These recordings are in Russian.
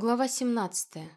Глава 17.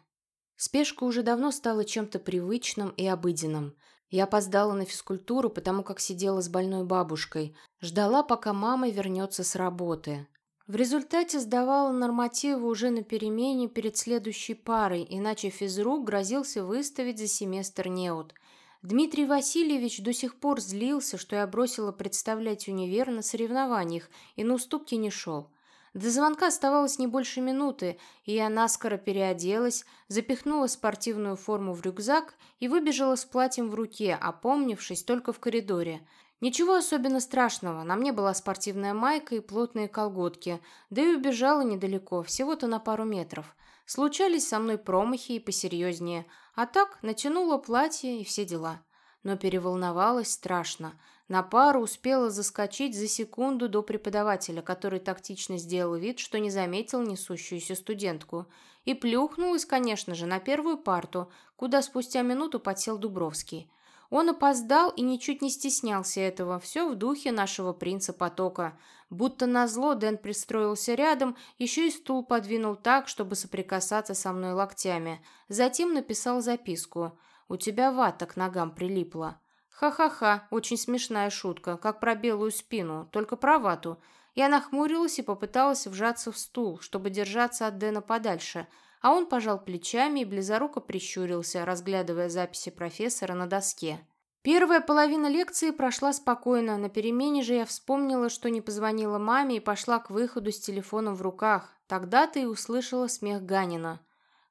Спешка уже давно стала чем-то привычным и обыденным. Я опоздала на физкультуру, потому как сидела с больной бабушкой. Ждала, пока мама вернется с работы. В результате сдавала нормативы уже на перемене перед следующей парой, иначе физрук грозился выставить за семестр неуд. Дмитрий Васильевич до сих пор злился, что я бросила представлять универ на соревнованиях и на уступки не шел. До звонка оставалось не больше минуты, и я наскоро переоделась, запихнула спортивную форму в рюкзак и выбежала с платьем в руке, опомнившись только в коридоре. Ничего особенно страшного, на мне была спортивная майка и плотные колготки, да и убежала недалеко, всего-то на пару метров. Случались со мной промахи и посерьезнее, а так натянула платье и все дела. Но переволновалась страшно – на пару успела заскочить за секунду до преподавателя, который тактично сделал вид, что не заметил несущуюся студентку. И плюхнулась, конечно же, на первую парту, куда спустя минуту подсел Дубровский. Он опоздал и ничуть не стеснялся этого, все в духе нашего принца потока. Будто назло Дэн пристроился рядом, еще и стул подвинул так, чтобы соприкасаться со мной локтями. Затем написал записку. «У тебя вата к ногам прилипла». Ха-ха-ха, очень смешная шутка, как про белую спину, только про вату. Я нахмурилась и попыталась вжаться в стул, чтобы держаться от Дэна подальше, а он пожал плечами и близоруко прищурился, разглядывая записи профессора на доске. Первая половина лекции прошла спокойно, на перемене же я вспомнила, что не позвонила маме и пошла к выходу с телефоном в руках. Тогда-то и услышала смех Ганина.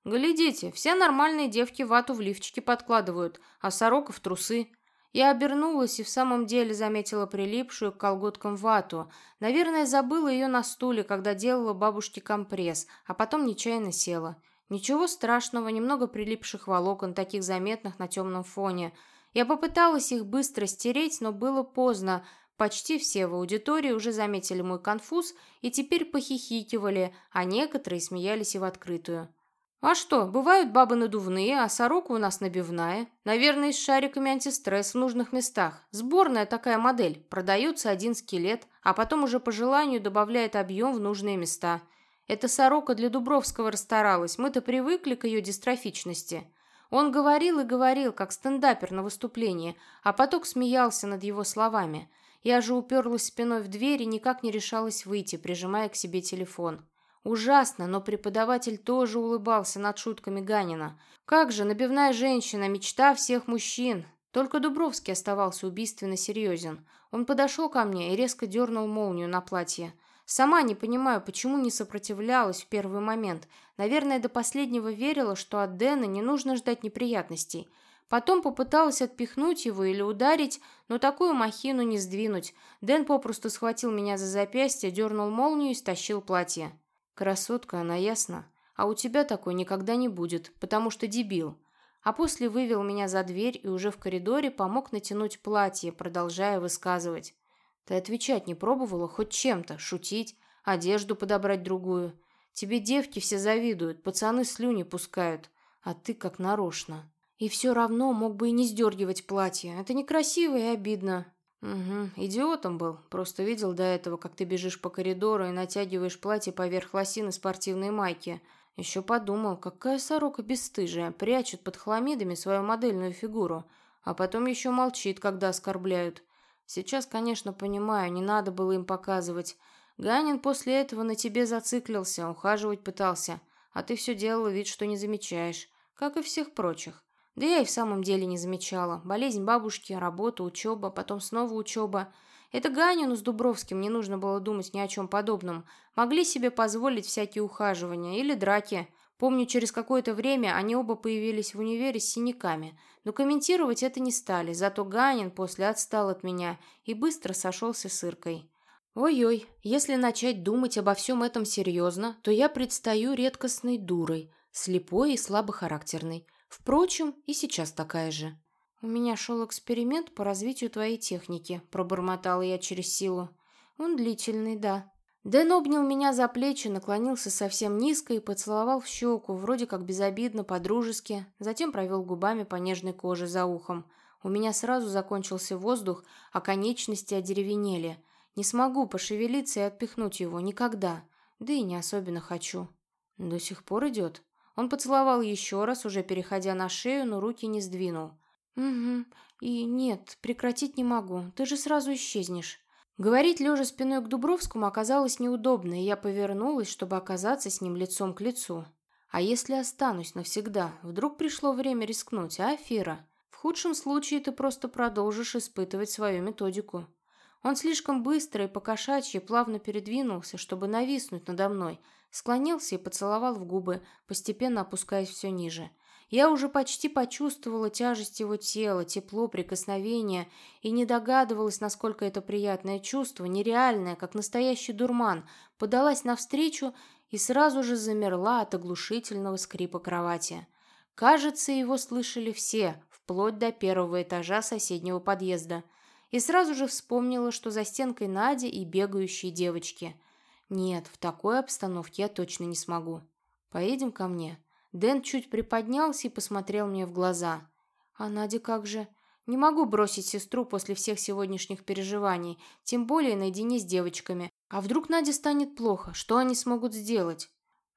«Глядите, все нормальные девки вату в лифчики подкладывают, а сорока в трусы. Я обернулась и в самом деле заметила прилипшую к колготкам вату. Наверное, забыла ее на стуле, когда делала бабушке компресс, а потом нечаянно села. Ничего страшного, немного прилипших волокон, таких заметных на темном фоне. Я попыталась их быстро стереть, но было поздно. Почти все в аудитории уже заметили мой конфуз и теперь похихикивали, а некоторые смеялись и в открытую. «А что, бывают бабы надувные, а сорока у нас набивная. Наверное, с шариками антистресс в нужных местах. Сборная такая модель. Продается один скелет, а потом уже по желанию добавляет объем в нужные места. Эта сорока для Дубровского расстаралась, мы-то привыкли к ее дистрофичности». Он говорил и говорил, как стендапер на выступлении, а поток смеялся над его словами. Я же уперлась спиной в дверь и никак не решалась выйти, прижимая к себе телефон. Ужасно, но преподаватель тоже улыбался над шутками Ганина. Как же, набивная женщина, мечта всех мужчин. Только Дубровский оставался убийственно серьезен. Он подошел ко мне и резко дернул молнию на платье. Сама не понимаю, почему не сопротивлялась в первый момент. Наверное, до последнего верила, что от Дэна не нужно ждать неприятностей. Потом попыталась отпихнуть его или ударить, но такую махину не сдвинуть. Дэн попросту схватил меня за запястье, дернул молнию и стащил платье. Красотка, она ясно. А у тебя такой никогда не будет, потому что дебил. А после вывел меня за дверь и уже в коридоре помог натянуть платье, продолжая высказывать. Ты отвечать не пробовала хоть чем-то, шутить, одежду подобрать другую. Тебе девки все завидуют, пацаны слюни пускают, а ты как нарочно. И все равно мог бы и не сдергивать платье. Это некрасиво и обидно. «Угу, идиотом был. Просто видел до этого, как ты бежишь по коридору и натягиваешь платье поверх лосины спортивной майки. Еще подумал, какая сорока бесстыжая, прячет под хламидами свою модельную фигуру, а потом еще молчит, когда оскорбляют. Сейчас, конечно, понимаю, не надо было им показывать. Ганин после этого на тебе зациклился, ухаживать пытался, а ты все делала вид, что не замечаешь, как и всех прочих. Да я и в самом деле не замечала. Болезнь бабушки, работа, учеба, потом снова учеба. Это Ганину с Дубровским не нужно было думать ни о чем подобном. Могли себе позволить всякие ухаживания или драки. Помню, через какое-то время они оба появились в универе с синяками. Но комментировать это не стали, зато Ганин после отстал от меня и быстро сошелся с Иркой. Ой-ой, если начать думать обо всем этом серьезно, то я предстаю редкостной дурой, слепой и слабохарактерной. Впрочем, и сейчас такая же. «У меня шел эксперимент по развитию твоей техники», – пробормотала я через силу. «Он длительный, да». Дэн обнял меня за плечи, наклонился совсем низко и поцеловал в щеку, вроде как безобидно, по-дружески, затем провел губами по нежной коже за ухом. У меня сразу закончился воздух, а конечности одеревенели. Не смогу пошевелиться и отпихнуть его никогда, да и не особенно хочу. До сих пор идет. Он поцеловал еще раз, уже переходя на шею, но руки не сдвинул. «Угу. И нет, прекратить не могу. Ты же сразу исчезнешь». Говорить, лежа спиной к Дубровскому, оказалось неудобно, и я повернулась, чтобы оказаться с ним лицом к лицу. А если останусь навсегда? Вдруг пришло время рискнуть, а, Фира? В худшем случае ты просто продолжишь испытывать свою методику. Он слишком быстро и покошачьи плавно передвинулся, чтобы нависнуть надо мной, склонился и поцеловал в губы, постепенно опускаясь все ниже. Я уже почти почувствовала тяжесть его тела, тепло, прикосновение и не догадывалась, насколько это приятное чувство, нереальное, как настоящий дурман, подалась навстречу и сразу же замерла от оглушительного скрипа кровати. Кажется, его слышали все, вплоть до первого этажа соседнего подъезда. И сразу же вспомнила, что за стенкой Надя и бегающие девочки. Нет, в такой обстановке я точно не смогу. Поедем ко мне. Дэн чуть приподнялся и посмотрел мне в глаза. «А Надя как же?» «Не могу бросить сестру после всех сегодняшних переживаний, тем более наедине с девочками. А вдруг Наде станет плохо? Что они смогут сделать?»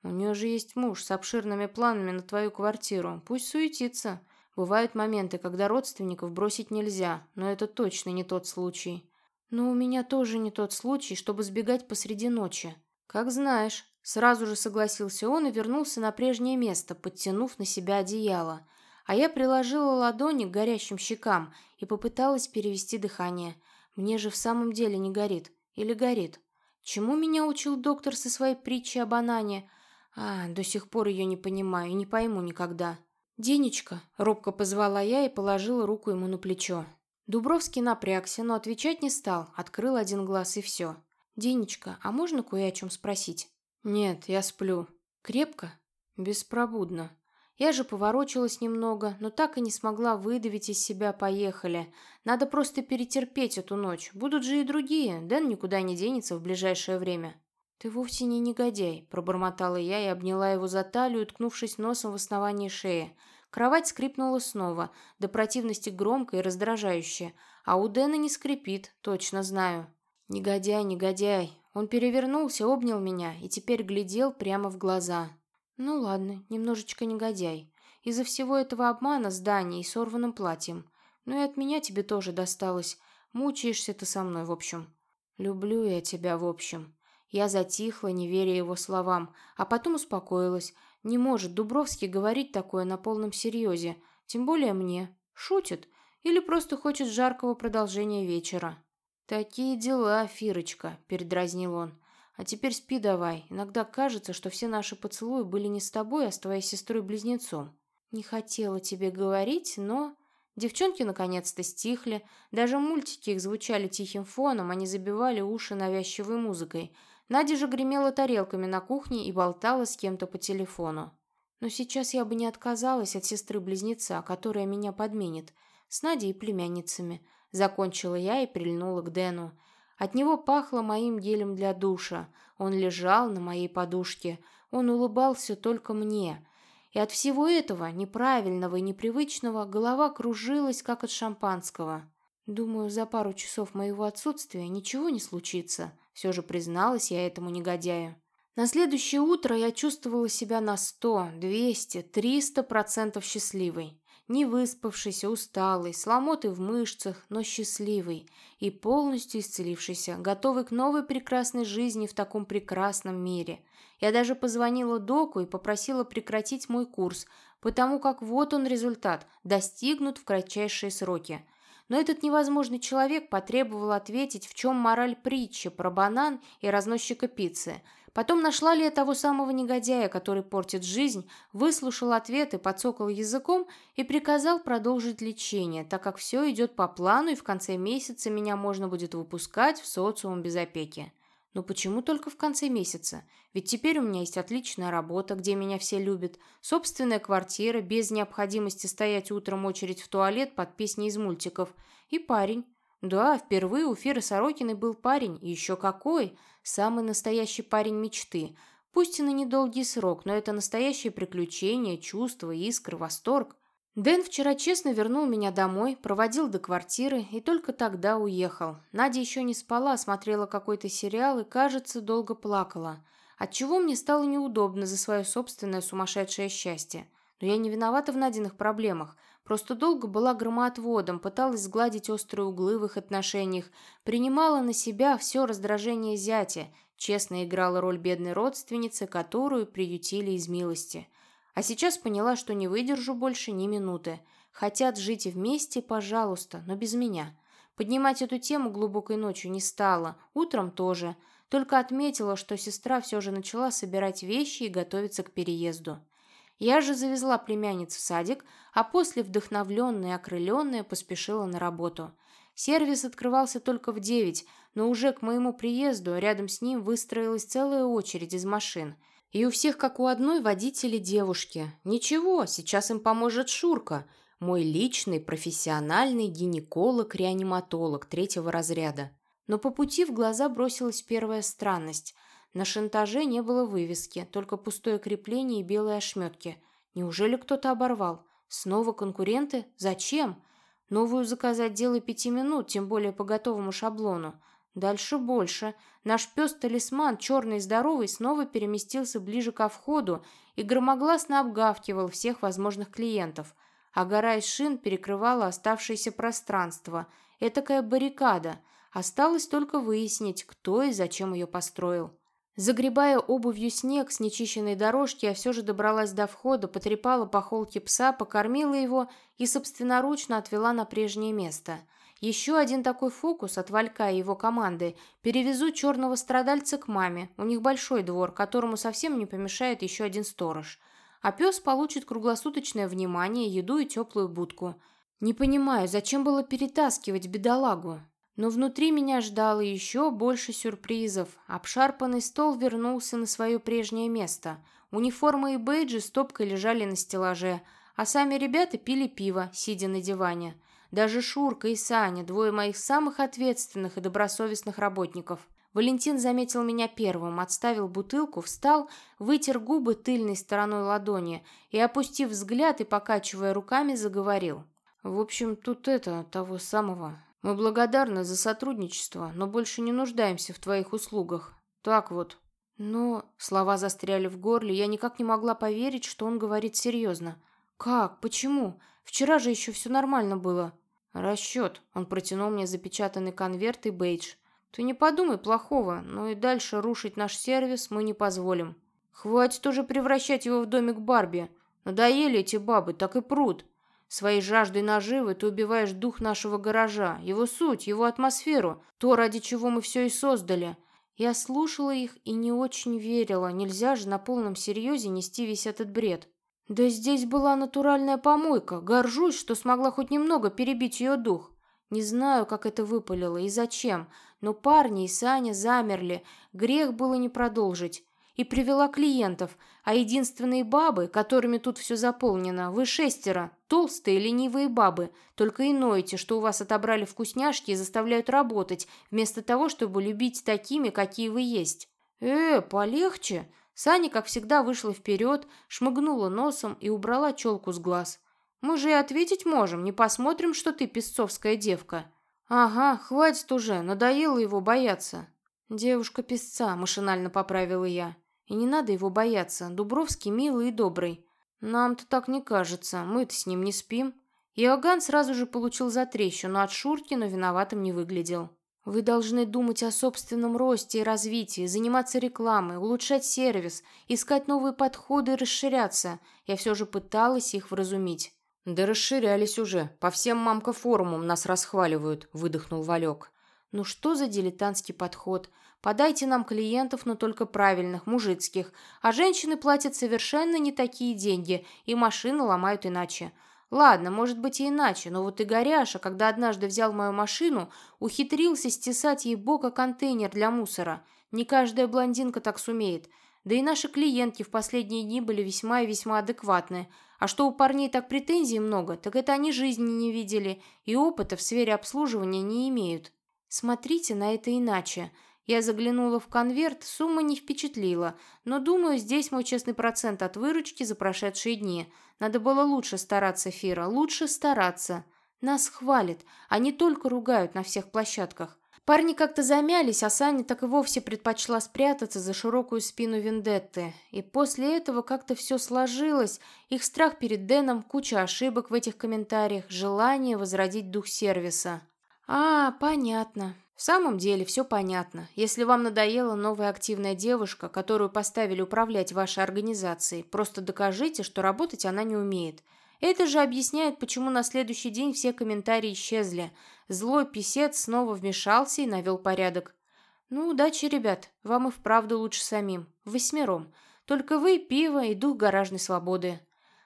«У нее же есть муж с обширными планами на твою квартиру. Пусть суетится. Бывают моменты, когда родственников бросить нельзя, но это точно не тот случай». «Но у меня тоже не тот случай, чтобы сбегать посреди ночи». «Как знаешь». Сразу же согласился он и вернулся на прежнее место, подтянув на себя одеяло. А я приложила ладони к горящим щекам и попыталась перевести дыхание. Мне же в самом деле не горит. Или горит? Чему меня учил доктор со своей притчей о банане? А, до сих пор ее не понимаю и не пойму никогда. «Денечка», — робко позвала я и положила руку ему на плечо. Дубровский напрягся, но отвечать не стал, открыл один глаз и все. «Денечка, а можно кое о чем спросить?» «Нет, я сплю. Крепко?» «Беспробудно. Я же поворочилась немного, но так и не смогла выдавить из себя «поехали». Надо просто перетерпеть эту ночь. Будут же и другие. Дэн никуда не денется в ближайшее время». «Ты вовсе не негодяй», – пробормотала я и обняла его за талию, уткнувшись носом в основании шеи. Кровать скрипнула снова, до противности громко и раздражающе. А у Дэна не скрипит, точно знаю. «Негодяй, негодяй, он перевернулся, обнял меня и теперь глядел прямо в глаза. «Ну ладно, немножечко негодяй. Из-за всего этого обмана с Даней и сорванным платьем. Ну и от меня тебе тоже досталось. Мучаешься ты со мной, в общем». «Люблю я тебя, в общем». Я затихла, не веря его словам, а потом успокоилась. Не может Дубровский говорить такое на полном серьезе, тем более мне. Шутит или просто хочет жаркого продолжения вечера. «Такие дела, Фирочка», — передразнил он. «А теперь спи давай. Иногда кажется, что все наши поцелуи были не с тобой, а с твоей сестрой-близнецом. Не хотела тебе говорить, но...» Девчонки наконец-то стихли. Даже мультики их звучали тихим фоном, они забивали уши навязчивой музыкой. Надя же гремела тарелками на кухне и болтала с кем-то по телефону. Но сейчас я бы не отказалась от сестры-близнеца, которая меня подменит. С Надей и племянницами. Закончила я и прильнула к Дэну. От него пахло моим гелем для душа. Он лежал на моей подушке. Он улыбался только мне. И от всего этого, неправильного и непривычного, голова кружилась, как от шампанского. Думаю, за пару часов моего отсутствия ничего не случится. Все же призналась я этому негодяю. На следующее утро я чувствовала себя на сто, двести, триста процентов счастливой. Не выспавшийся, усталый, с в мышцах, но счастливый и полностью исцелившийся, готовый к новой прекрасной жизни в таком прекрасном мире. Я даже позвонила доку и попросила прекратить мой курс, потому как вот он результат, достигнут в кратчайшие сроки. Но этот невозможный человек потребовал ответить, в чем мораль притчи про банан и разносчика пиццы – Потом нашла ли я того самого негодяя, который портит жизнь, выслушал ответы, подсокал языком и приказал продолжить лечение, так как все идет по плану и в конце месяца меня можно будет выпускать в социум без опеки. Но почему только в конце месяца? Ведь теперь у меня есть отличная работа, где меня все любят, собственная квартира, без необходимости стоять утром очередь в туалет под песни из мультиков, и парень, да, впервые у Фиры Сорокиной был парень, и еще какой! Самый настоящий парень мечты. Пусть и на недолгий срок, но это настоящее приключение, чувство, искры, восторг. Дэн вчера честно вернул меня домой, проводил до квартиры и только тогда уехал. Надя еще не спала, смотрела какой-то сериал и, кажется, долго плакала. отчего мне стало неудобно за свое собственное сумасшедшее счастье. Но я не виновата в Надиных проблемах. Просто долго была громоотводом, пыталась сгладить острые углы в их отношениях, принимала на себя все раздражение зятя, честно играла роль бедной родственницы, которую приютили из милости. А сейчас поняла, что не выдержу больше ни минуты. Хотят жить вместе, пожалуйста, но без меня. Поднимать эту тему глубокой ночью не стала, утром тоже. Только отметила, что сестра все же начала собирать вещи и готовиться к переезду. Я же завезла племянниц в садик, а после, вдохновленная и окрыленная, поспешила на работу. Сервис открывался только в девять, но уже к моему приезду рядом с ним выстроилась целая очередь из машин. И у всех, как у одной, водители девушки. Ничего, сейчас им поможет Шурка, мой личный профессиональный гинеколог-реаниматолог третьего разряда. Но по пути в глаза бросилась первая странность. На шантаже не было вывески, только пустое крепление и белые ошметки. Неужели кто-то оборвал? Снова конкуренты? Зачем? Новую заказать дело пяти минут, тем более по готовому шаблону. Дальше больше. Наш пес-талисман, черный и здоровый, снова переместился ближе ко входу и громогласно обгавкивал всех возможных клиентов. А гора из шин перекрывала оставшееся пространство. Этакая баррикада. Осталось только выяснить, кто и зачем ее построил. Загребая обувью снег с нечищенной дорожки, я все же добралась до входа, потрепала по холке пса, покормила его и собственноручно отвела на прежнее место. Еще один такой фокус от Валька и его команды. Перевезу черного страдальца к маме. У них большой двор, которому совсем не помешает еще один сторож. А пес получит круглосуточное внимание, еду и теплую будку. Не понимаю, зачем было перетаскивать бедолагу? Но внутри меня ждало еще больше сюрпризов. Обшарпанный стол вернулся на свое прежнее место. Униформы и бейджи стопкой лежали на стеллаже, а сами ребята пили пиво, сидя на диване. Даже Шурка и Саня, двое моих самых ответственных и добросовестных работников. Валентин заметил меня первым, отставил бутылку, встал, вытер губы тыльной стороной ладони и, опустив взгляд и покачивая руками, заговорил. «В общем, тут это, того самого, мы благодарны за сотрудничество, но больше не нуждаемся в твоих услугах. Так вот. Но слова застряли в горле, я никак не могла поверить, что он говорит серьезно. Как? Почему? Вчера же еще все нормально было. Расчет. Он протянул мне запечатанный конверт и бейдж. Ты не подумай плохого, но и дальше рушить наш сервис мы не позволим. Хватит уже превращать его в домик Барби. Надоели эти бабы, так и пруд. Своей жаждой наживы ты убиваешь дух нашего гаража, его суть, его атмосферу, то, ради чего мы все и создали. Я слушала их и не очень верила, нельзя же на полном серьезе нести весь этот бред. Да здесь была натуральная помойка, горжусь, что смогла хоть немного перебить ее дух. Не знаю, как это выпалило и зачем, но парни и Саня замерли, грех было не продолжить и привела клиентов, а единственные бабы, которыми тут все заполнено, вы шестеро, толстые ленивые бабы, только и ноете, что у вас отобрали вкусняшки и заставляют работать, вместо того, чтобы любить такими, какие вы есть. Э, полегче. Саня, как всегда, вышла вперед, шмыгнула носом и убрала челку с глаз. Мы же и ответить можем, не посмотрим, что ты песцовская девка. Ага, хватит уже, надоело его бояться. Девушка-песца, машинально поправила я. И не надо его бояться, Дубровский милый и добрый. Нам-то так не кажется, мы-то с ним не спим. Иоганн сразу же получил затрещину от Шурки, но виноватым не выглядел. Вы должны думать о собственном росте и развитии, заниматься рекламой, улучшать сервис, искать новые подходы и расширяться. Я все же пыталась их вразумить. «Да расширялись уже. По всем мамка-форумам нас расхваливают», — выдохнул Валек. «Ну что за дилетантский подход? Подайте нам клиентов, но только правильных, мужицких. А женщины платят совершенно не такие деньги, и машины ломают иначе. Ладно, может быть и иначе, но вот Игоряша, когда однажды взял мою машину, ухитрился стесать ей бока контейнер для мусора. Не каждая блондинка так сумеет. Да и наши клиентки в последние дни были весьма и весьма адекватны. А что у парней так претензий много, так это они жизни не видели и опыта в сфере обслуживания не имеют. Смотрите на это иначе. Я заглянула в конверт, сумма не впечатлила, но, думаю, здесь мой честный процент от выручки за прошедшие дни. Надо было лучше стараться, Фира, лучше стараться. Нас хвалят, они только ругают на всех площадках. Парни как-то замялись, а Саня так и вовсе предпочла спрятаться за широкую спину Вендетты. И после этого как-то все сложилось. Их страх перед Дэном, куча ошибок в этих комментариях, желание возродить дух сервиса. «А, понятно. В самом деле все понятно. Если вам надоела новая активная девушка, которую поставили управлять вашей организацией, просто докажите, что работать она не умеет. Это же объясняет, почему на следующий день все комментарии исчезли. Злой писец снова вмешался и навел порядок. «Ну, удачи, ребят. Вам и вправду лучше самим. Восьмером. Только вы, пиво и дух гаражной свободы».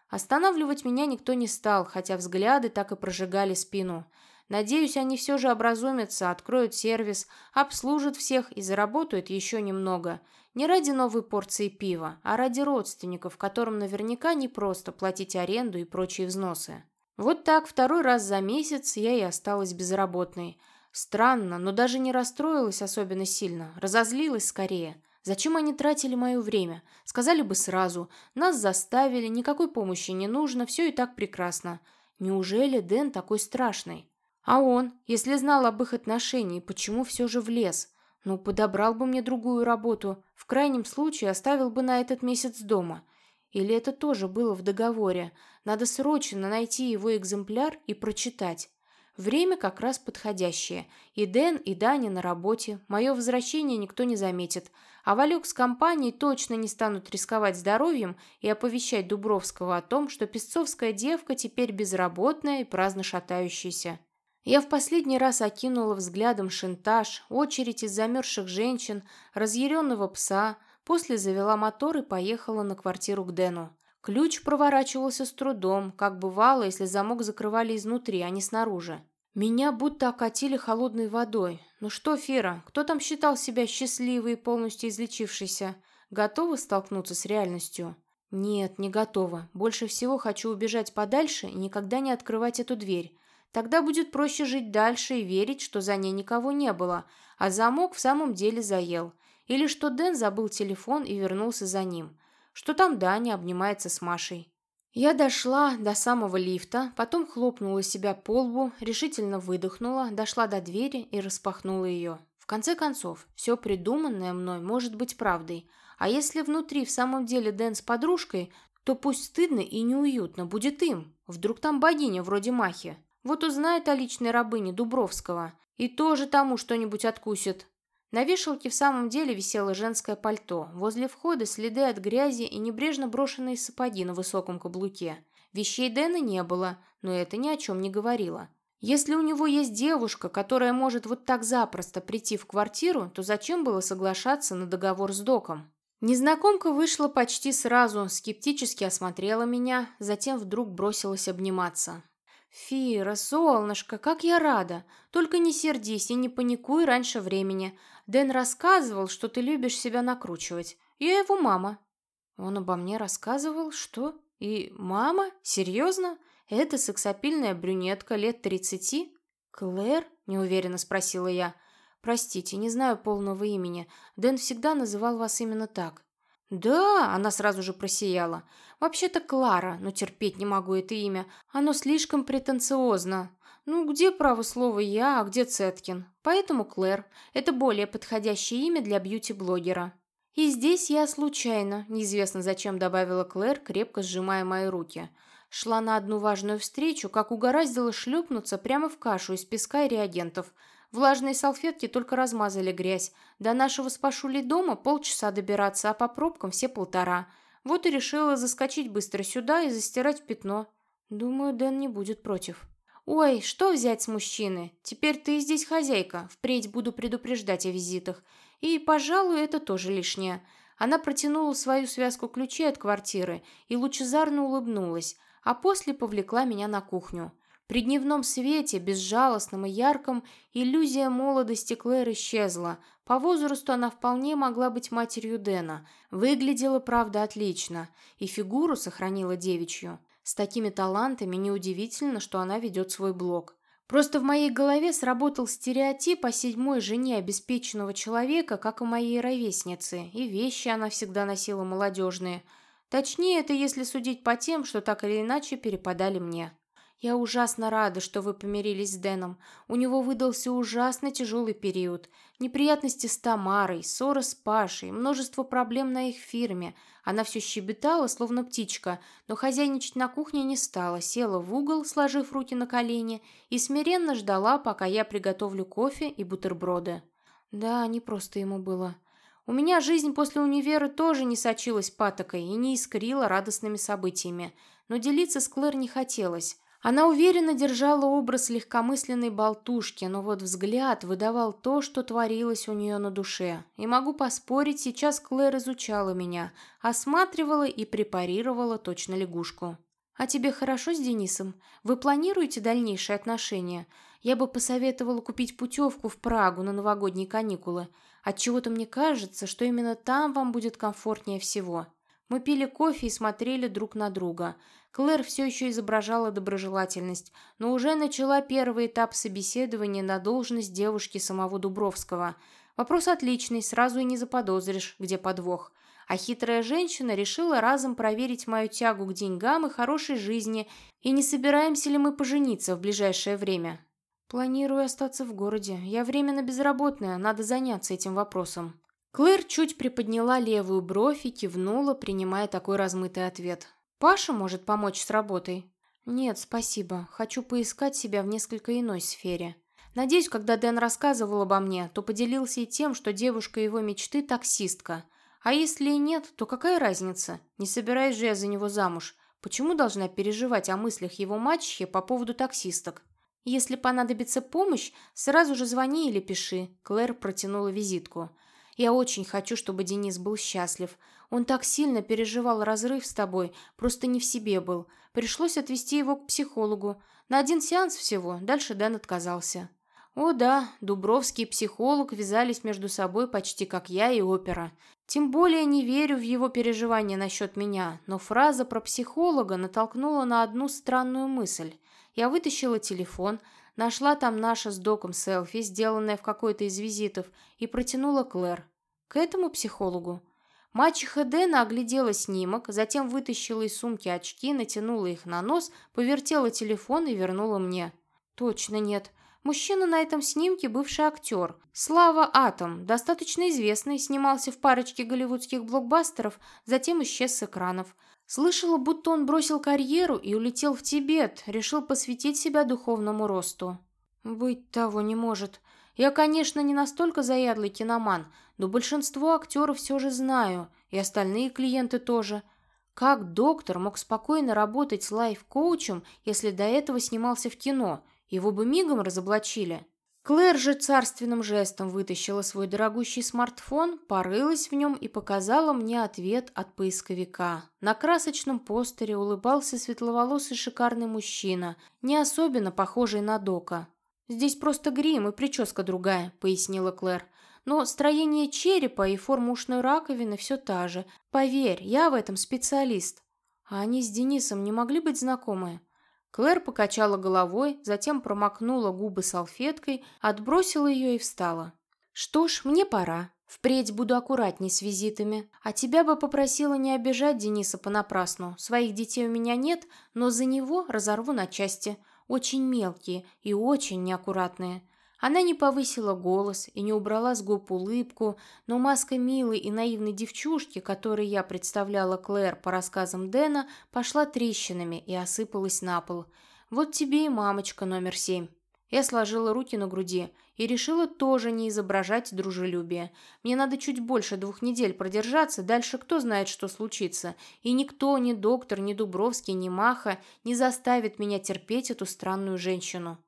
Останавливать меня никто не стал, хотя взгляды так и прожигали спину. Надеюсь, они все же образумятся, откроют сервис, обслужат всех и заработают еще немного. Не ради новой порции пива, а ради родственников, которым наверняка не просто платить аренду и прочие взносы. Вот так второй раз за месяц я и осталась безработной. Странно, но даже не расстроилась особенно сильно, разозлилась скорее. Зачем они тратили мое время? Сказали бы сразу. Нас заставили, никакой помощи не нужно, все и так прекрасно. Неужели Дэн такой страшный? А он, если знал об их отношении, почему все же влез? Ну, подобрал бы мне другую работу. В крайнем случае оставил бы на этот месяц дома. Или это тоже было в договоре? Надо срочно найти его экземпляр и прочитать. Время как раз подходящее. И Дэн, и Даня на работе. Мое возвращение никто не заметит. А Валек с компанией точно не станут рисковать здоровьем и оповещать Дубровского о том, что песцовская девка теперь безработная и праздно шатающаяся. Я в последний раз окинула взглядом шантаж, очередь из замерзших женщин, разъяренного пса, после завела мотор и поехала на квартиру к Дэну. Ключ проворачивался с трудом, как бывало, если замок закрывали изнутри, а не снаружи. Меня будто окатили холодной водой. Ну что, Фира, кто там считал себя счастливой и полностью излечившейся? Готова столкнуться с реальностью? Нет, не готова. Больше всего хочу убежать подальше и никогда не открывать эту дверь. Тогда будет проще жить дальше и верить, что за ней никого не было, а замок в самом деле заел. Или что Дэн забыл телефон и вернулся за ним. Что там Даня обнимается с Машей. Я дошла до самого лифта, потом хлопнула себя по лбу, решительно выдохнула, дошла до двери и распахнула ее. В конце концов, все придуманное мной может быть правдой. А если внутри в самом деле Дэн с подружкой, то пусть стыдно и неуютно будет им. Вдруг там богиня вроде Махи. Вот узнает о личной рабыне Дубровского и тоже тому что-нибудь откусит. На вешалке в самом деле висело женское пальто. Возле входа следы от грязи и небрежно брошенные сапоги на высоком каблуке. Вещей Дэна не было, но это ни о чем не говорило. Если у него есть девушка, которая может вот так запросто прийти в квартиру, то зачем было соглашаться на договор с доком? Незнакомка вышла почти сразу, скептически осмотрела меня, затем вдруг бросилась обниматься. «Фира, солнышко, как я рада! Только не сердись и не паникуй раньше времени. Дэн рассказывал, что ты любишь себя накручивать. Я его мама». «Он обо мне рассказывал? Что? И мама? Серьезно? Это сексапильная брюнетка лет тридцати?» «Клэр?» – неуверенно спросила я. «Простите, не знаю полного имени. Дэн всегда называл вас именно так». «Да!» – она сразу же просияла. «Вообще-то Клара, но терпеть не могу это имя. Оно слишком претенциозно. Ну, где право слово «я», а где Цеткин? Поэтому Клэр – это более подходящее имя для бьюти-блогера». «И здесь я случайно», – неизвестно зачем добавила Клэр, крепко сжимая мои руки. Шла на одну важную встречу, как угораздило шлепнуться прямо в кашу из песка и реагентов – Влажные салфетки только размазали грязь. До нашего с Пашулей дома полчаса добираться, а по пробкам все полтора. Вот и решила заскочить быстро сюда и застирать пятно. Думаю, Дэн не будет против. «Ой, что взять с мужчины? Теперь ты здесь хозяйка. Впредь буду предупреждать о визитах. И, пожалуй, это тоже лишнее». Она протянула свою связку ключей от квартиры и лучезарно улыбнулась, а после повлекла меня на кухню. При дневном свете, безжалостном и ярком, иллюзия молодости Клэр исчезла. По возрасту она вполне могла быть матерью Дэна. Выглядела, правда, отлично. И фигуру сохранила девичью. С такими талантами неудивительно, что она ведет свой блог. Просто в моей голове сработал стереотип о седьмой жене обеспеченного человека, как у моей ровесницы, и вещи она всегда носила молодежные. Точнее, это если судить по тем, что так или иначе перепадали мне. «Я ужасно рада, что вы помирились с Дэном. У него выдался ужасно тяжелый период. Неприятности с Тамарой, ссора с Пашей, множество проблем на их фирме. Она все щебетала, словно птичка, но хозяйничать на кухне не стала, села в угол, сложив руки на колени, и смиренно ждала, пока я приготовлю кофе и бутерброды. Да, не просто ему было. У меня жизнь после универа тоже не сочилась патокой и не искрила радостными событиями, но делиться с Клэр не хотелось. Она уверенно держала образ легкомысленной болтушки, но вот взгляд выдавал то, что творилось у нее на душе. И могу поспорить, сейчас Клэр изучала меня, осматривала и препарировала точно лягушку. «А тебе хорошо с Денисом? Вы планируете дальнейшие отношения? Я бы посоветовала купить путевку в Прагу на новогодние каникулы. Отчего-то мне кажется, что именно там вам будет комфортнее всего». Мы пили кофе и смотрели друг на друга – Клэр все еще изображала доброжелательность, но уже начала первый этап собеседования на должность девушки самого Дубровского. Вопрос отличный, сразу и не заподозришь, где подвох. А хитрая женщина решила разом проверить мою тягу к деньгам и хорошей жизни, и не собираемся ли мы пожениться в ближайшее время. Планирую остаться в городе. Я временно безработная, надо заняться этим вопросом. Клэр чуть приподняла левую бровь и кивнула, принимая такой размытый ответ. Паша может помочь с работой? Нет, спасибо. Хочу поискать себя в несколько иной сфере. Надеюсь, когда Дэн рассказывал обо мне, то поделился и тем, что девушка его мечты – таксистка. А если и нет, то какая разница? Не собираюсь же я за него замуж. Почему должна переживать о мыслях его мачехи по поводу таксисток? Если понадобится помощь, сразу же звони или пиши. Клэр протянула визитку. Я очень хочу, чтобы Денис был счастлив. Он так сильно переживал разрыв с тобой, просто не в себе был. Пришлось отвезти его к психологу. На один сеанс всего, дальше Дэн отказался. О да, Дубровский и психолог вязались между собой почти как я и опера. Тем более не верю в его переживания насчет меня, но фраза про психолога натолкнула на одну странную мысль. Я вытащила телефон, нашла там наше с доком селфи, сделанное в какой-то из визитов, и протянула Клэр. К этому психологу. Мачеха Дэна оглядела снимок, затем вытащила из сумки очки, натянула их на нос, повертела телефон и вернула мне. Точно нет. Мужчина на этом снимке бывший актер. Слава Атом, достаточно известный, снимался в парочке голливудских блокбастеров, затем исчез с экранов. Слышала, будто он бросил карьеру и улетел в Тибет, решил посвятить себя духовному росту. Быть того не может. Я, конечно, не настолько заядлый киноман, но большинство актеров все же знаю, и остальные клиенты тоже. Как доктор мог спокойно работать с лайф-коучем, если до этого снимался в кино? Его бы мигом разоблачили. Клэр же царственным жестом вытащила свой дорогущий смартфон, порылась в нем и показала мне ответ от поисковика. На красочном постере улыбался светловолосый шикарный мужчина, не особенно похожий на Дока. «Здесь просто грим и прическа другая», — пояснила Клэр. Но строение черепа и форма ушной раковины все та же. Поверь, я в этом специалист. А они с Денисом не могли быть знакомы? Клэр покачала головой, затем промокнула губы салфеткой, отбросила ее и встала. «Что ж, мне пора. Впредь буду аккуратней с визитами. А тебя бы попросила не обижать Дениса понапрасну. Своих детей у меня нет, но за него разорву на части. Очень мелкие и очень неаккуратные. Она не повысила голос и не убрала с губ улыбку, но маска милой и наивной девчушки, которой я представляла Клэр по рассказам Дэна, пошла трещинами и осыпалась на пол. «Вот тебе и мамочка номер семь». Я сложила руки на груди и решила тоже не изображать дружелюбие. Мне надо чуть больше двух недель продержаться, дальше кто знает, что случится. И никто, ни доктор, ни Дубровский, ни Маха не заставит меня терпеть эту странную женщину.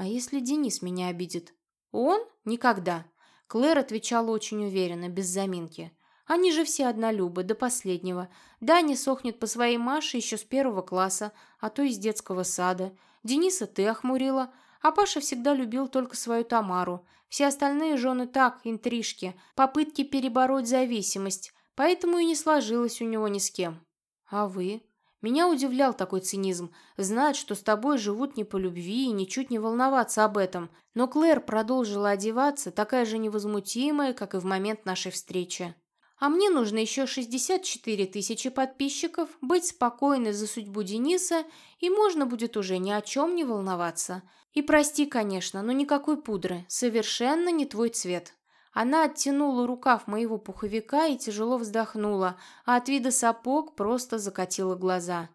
А если Денис меня обидит? Он? Никогда. Клэр отвечала очень уверенно, без заминки. Они же все однолюбы, до последнего. Даня сохнет по своей Маше еще с первого класса, а то из детского сада. Дениса ты охмурила, а Паша всегда любил только свою Тамару. Все остальные жены так, интрижки, попытки перебороть зависимость, поэтому и не сложилось у него ни с кем. А вы? Меня удивлял такой цинизм. Знать, что с тобой живут не по любви и ничуть не волноваться об этом. Но Клэр продолжила одеваться, такая же невозмутимая, как и в момент нашей встречи. А мне нужно еще 64 тысячи подписчиков, быть спокойной за судьбу Дениса, и можно будет уже ни о чем не волноваться. И прости, конечно, но никакой пудры, совершенно не твой цвет. Она оттянула рукав моего пуховика и тяжело вздохнула, а от вида сапог просто закатила глаза.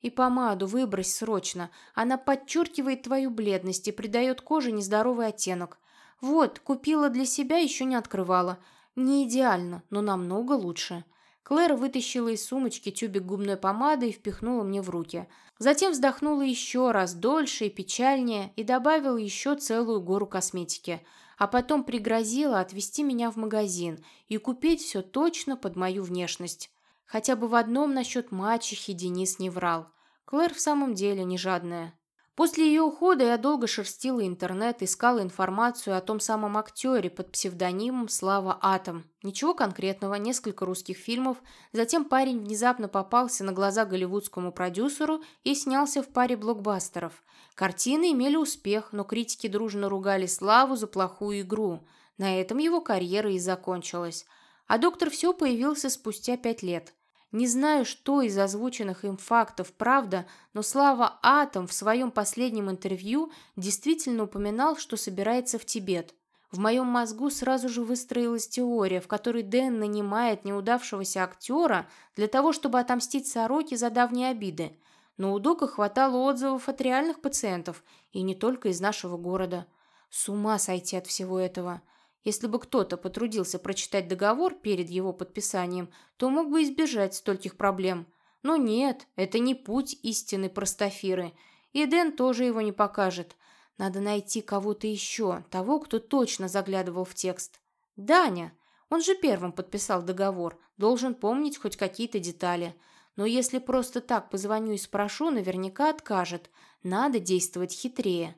И помаду выбрось срочно, она подчеркивает твою бледность и придает коже нездоровый оттенок. Вот, купила для себя, еще не открывала. Не идеально, но намного лучше. Клэр вытащила из сумочки тюбик губной помады и впихнула мне в руки. Затем вздохнула еще раз, дольше и печальнее, и добавила еще целую гору косметики. А потом пригрозила отвезти меня в магазин и купить все точно под мою внешность. Хотя бы в одном насчет мачехи Денис не врал. Клэр в самом деле не жадная. После ее ухода я долго шерстила интернет, искала информацию о том самом актере под псевдонимом Слава Атом. Ничего конкретного, несколько русских фильмов. Затем парень внезапно попался на глаза голливудскому продюсеру и снялся в паре блокбастеров. Картины имели успех, но критики дружно ругали Славу за плохую игру. На этом его карьера и закончилась. А доктор все появился спустя пять лет. Не знаю, что из озвученных им фактов правда, но Слава Атом в своем последнем интервью действительно упоминал, что собирается в Тибет. В моем мозгу сразу же выстроилась теория, в которой Дэн нанимает неудавшегося актера для того, чтобы отомстить Сороке за давние обиды. Но у Дока хватало отзывов от реальных пациентов, и не только из нашего города. С ума сойти от всего этого. Если бы кто-то потрудился прочитать договор перед его подписанием, то мог бы избежать стольких проблем. Но нет, это не путь истины простофиры. И Дэн тоже его не покажет. Надо найти кого-то еще, того, кто точно заглядывал в текст. Даня. Он же первым подписал договор, должен помнить хоть какие-то детали. Но если просто так позвоню и спрошу, наверняка откажет. Надо действовать хитрее.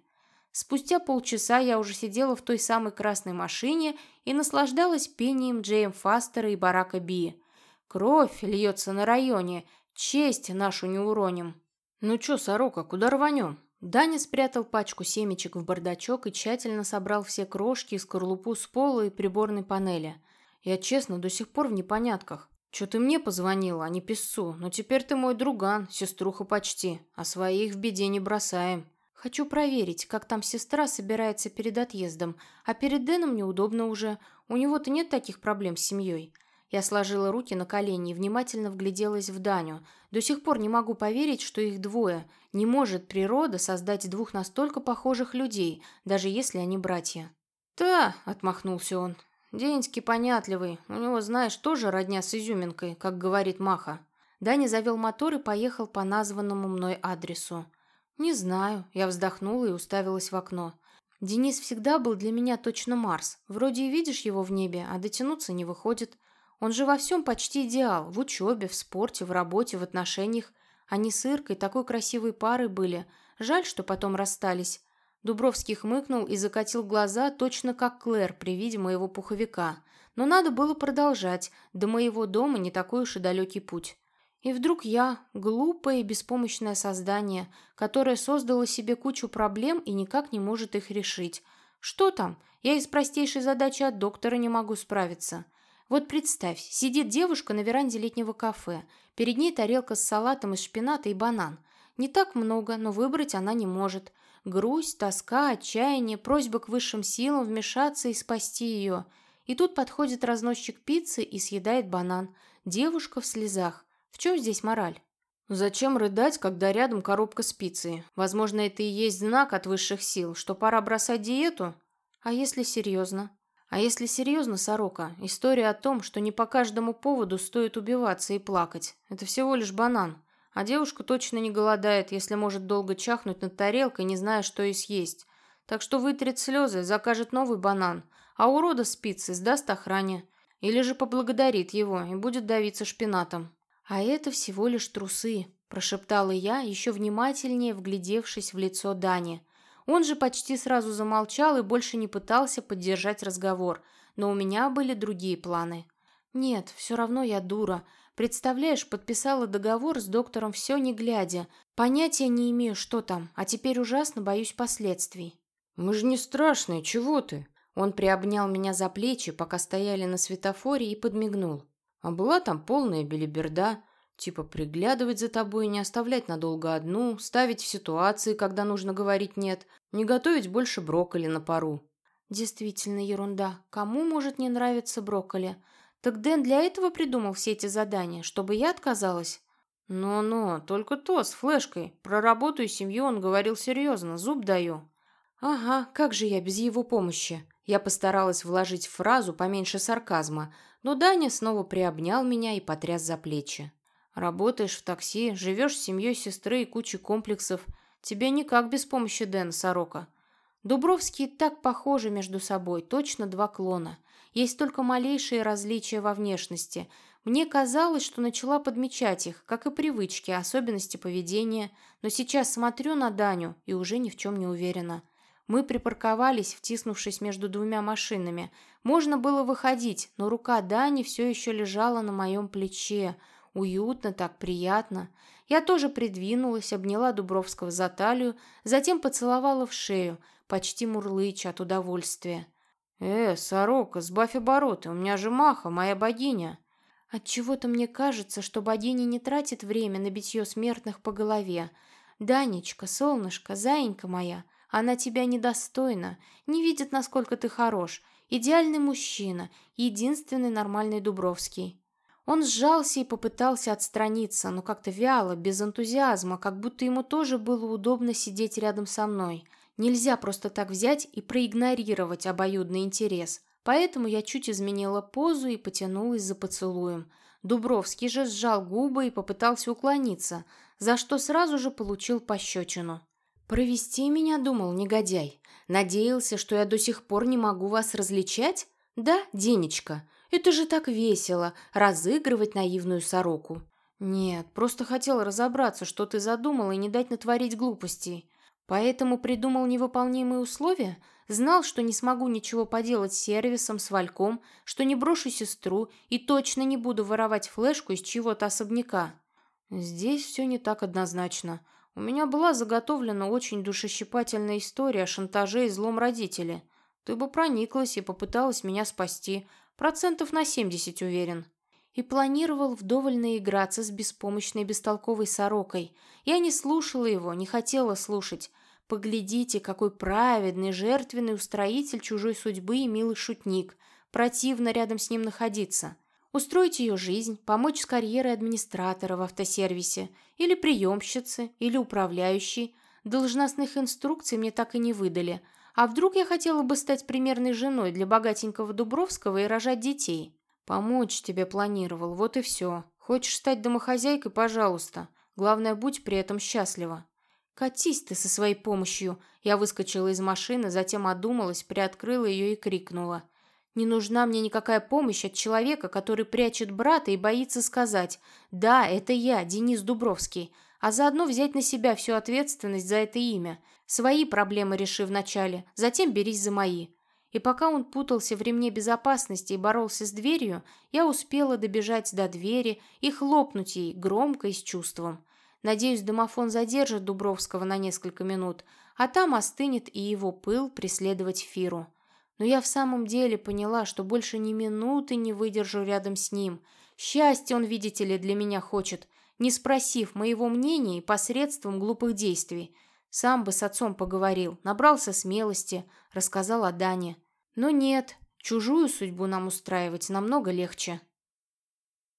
Спустя полчаса я уже сидела в той самой красной машине и наслаждалась пением Джейм Фастера и Барака Би. Кровь льется на районе, честь нашу не уроним. Ну чё, сорока, куда рванем? Даня спрятал пачку семечек в бардачок и тщательно собрал все крошки и скорлупу с пола и приборной панели. Я, честно, до сих пор в непонятках. Чё ты мне позвонила, а не писцу? Но теперь ты мой друган, сеструха почти, а своих в беде не бросаем. Хочу проверить, как там сестра собирается перед отъездом, а перед Дэном неудобно уже. У него-то нет таких проблем с семьей. Я сложила руки на колени и внимательно вгляделась в Даню. До сих пор не могу поверить, что их двое. Не может природа создать двух настолько похожих людей, даже если они братья. «Да», — отмахнулся он, — «Деньский понятливый. У него, знаешь, тоже родня с изюминкой, как говорит Маха». Даня завел мотор и поехал по названному мной адресу. «Не знаю». Я вздохнула и уставилась в окно. Денис всегда был для меня точно Марс. Вроде и видишь его в небе, а дотянуться не выходит. Он же во всем почти идеал. В учебе, в спорте, в работе, в отношениях. Они с Иркой такой красивой парой были. Жаль, что потом расстались. Дубровский хмыкнул и закатил глаза, точно как Клэр при виде моего пуховика. Но надо было продолжать. До моего дома не такой уж и далекий путь. И вдруг я, глупое и беспомощное создание, которое создало себе кучу проблем и никак не может их решить. Что там? Я из простейшей задачи от доктора не могу справиться. Вот представь, сидит девушка на веранде летнего кафе. Перед ней тарелка с салатом из шпината и банан. Не так много, но выбрать она не может. Грусть, тоска, отчаяние, просьба к высшим силам вмешаться и спасти ее. И тут подходит разносчик пиццы и съедает банан. Девушка в слезах. В чем здесь мораль? Зачем рыдать, когда рядом коробка спицы? Возможно, это и есть знак от высших сил, что пора бросать диету? А если серьезно? А если серьезно, сорока, история о том, что не по каждому поводу стоит убиваться и плакать. Это всего лишь банан. А девушка точно не голодает, если может долго чахнуть над тарелкой, не зная, что и съесть. Так что вытрет слезы, закажет новый банан, а урода спицы сдаст охране. Или же поблагодарит его и будет давиться шпинатом. «А это всего лишь трусы», – прошептала я, еще внимательнее вглядевшись в лицо Дани. Он же почти сразу замолчал и больше не пытался поддержать разговор, но у меня были другие планы. «Нет, все равно я дура. Представляешь, подписала договор с доктором все не глядя. Понятия не имею, что там, а теперь ужасно боюсь последствий». «Мы же не страшные, чего ты?» Он приобнял меня за плечи, пока стояли на светофоре, и подмигнул. А была там полная белиберда, типа приглядывать за тобой, не оставлять надолго одну, ставить в ситуации, когда нужно говорить «нет», не готовить больше брокколи на пару. Действительно ерунда. Кому может не нравиться брокколи? Так Дэн для этого придумал все эти задания, чтобы я отказалась? «Но-но, только то, с флешкой. Про работу и семью он говорил серьезно, зуб даю». «Ага, как же я без его помощи?» Я постаралась вложить в фразу поменьше сарказма, но Даня снова приобнял меня и потряс за плечи. «Работаешь в такси, живешь с семьей сестры и кучей комплексов. Тебе никак без помощи Дэна Сорока». Дубровские так похожи между собой, точно два клона. Есть только малейшие различия во внешности. Мне казалось, что начала подмечать их, как и привычки, особенности поведения, но сейчас смотрю на Даню и уже ни в чем не уверена. Мы припарковались, втиснувшись между двумя машинами. Можно было выходить, но рука Дани все еще лежала на моем плече. Уютно так, приятно. Я тоже придвинулась, обняла Дубровского за талию, затем поцеловала в шею, почти мурлыча от удовольствия. «Э, сорока, сбавь обороты, у меня же Маха, моя богиня!» Отчего-то мне кажется, что богиня не тратит время на битье смертных по голове. «Данечка, солнышко, заинька моя, она тебя недостойна, не видит, насколько ты хорош. Идеальный мужчина, единственный нормальный Дубровский». Он сжался и попытался отстраниться, но как-то вяло, без энтузиазма, как будто ему тоже было удобно сидеть рядом со мной. Нельзя просто так взять и проигнорировать обоюдный интерес. Поэтому я чуть изменила позу и потянулась за поцелуем. Дубровский же сжал губы и попытался уклониться, за что сразу же получил пощечину. «Провести меня, думал, негодяй. Надеялся, что я до сих пор не могу вас различать? Да, Денечка, это же так весело, разыгрывать наивную сороку». «Нет, просто хотел разобраться, что ты задумал, и не дать натворить глупостей. Поэтому придумал невыполнимые условия? Знал, что не смогу ничего поделать с сервисом, с Вальком, что не брошу сестру и точно не буду воровать флешку из чего-то особняка. Здесь все не так однозначно. У меня была заготовлена очень душещипательная история о шантаже и злом родителя. Ты бы прониклась и попыталась меня спасти. Процентов на 70 уверен. И планировал вдоволь наиграться с беспомощной бестолковой сорокой. Я не слушала его, не хотела слушать. Поглядите, какой праведный, жертвенный устроитель чужой судьбы и милый шутник. Противно рядом с ним находиться устроить ее жизнь, помочь с карьерой администратора в автосервисе, или приемщицы, или управляющей. Должностных инструкций мне так и не выдали. А вдруг я хотела бы стать примерной женой для богатенького Дубровского и рожать детей? Помочь тебе планировал, вот и все. Хочешь стать домохозяйкой, пожалуйста. Главное, будь при этом счастлива. «Катись ты со своей помощью!» Я выскочила из машины, затем одумалась, приоткрыла ее и крикнула. Не нужна мне никакая помощь от человека, который прячет брата и боится сказать «Да, это я, Денис Дубровский», а заодно взять на себя всю ответственность за это имя. Свои проблемы реши вначале, затем берись за мои. И пока он путался в ремне безопасности и боролся с дверью, я успела добежать до двери и хлопнуть ей громко и с чувством. Надеюсь, домофон задержит Дубровского на несколько минут, а там остынет и его пыл преследовать Фиру. Но я в самом деле поняла, что больше ни минуты не выдержу рядом с ним. Счастье он, видите ли, для меня хочет, не спросив моего мнения и посредством глупых действий. Сам бы с отцом поговорил, набрался смелости, рассказал о Дане. Но нет, чужую судьбу нам устраивать намного легче.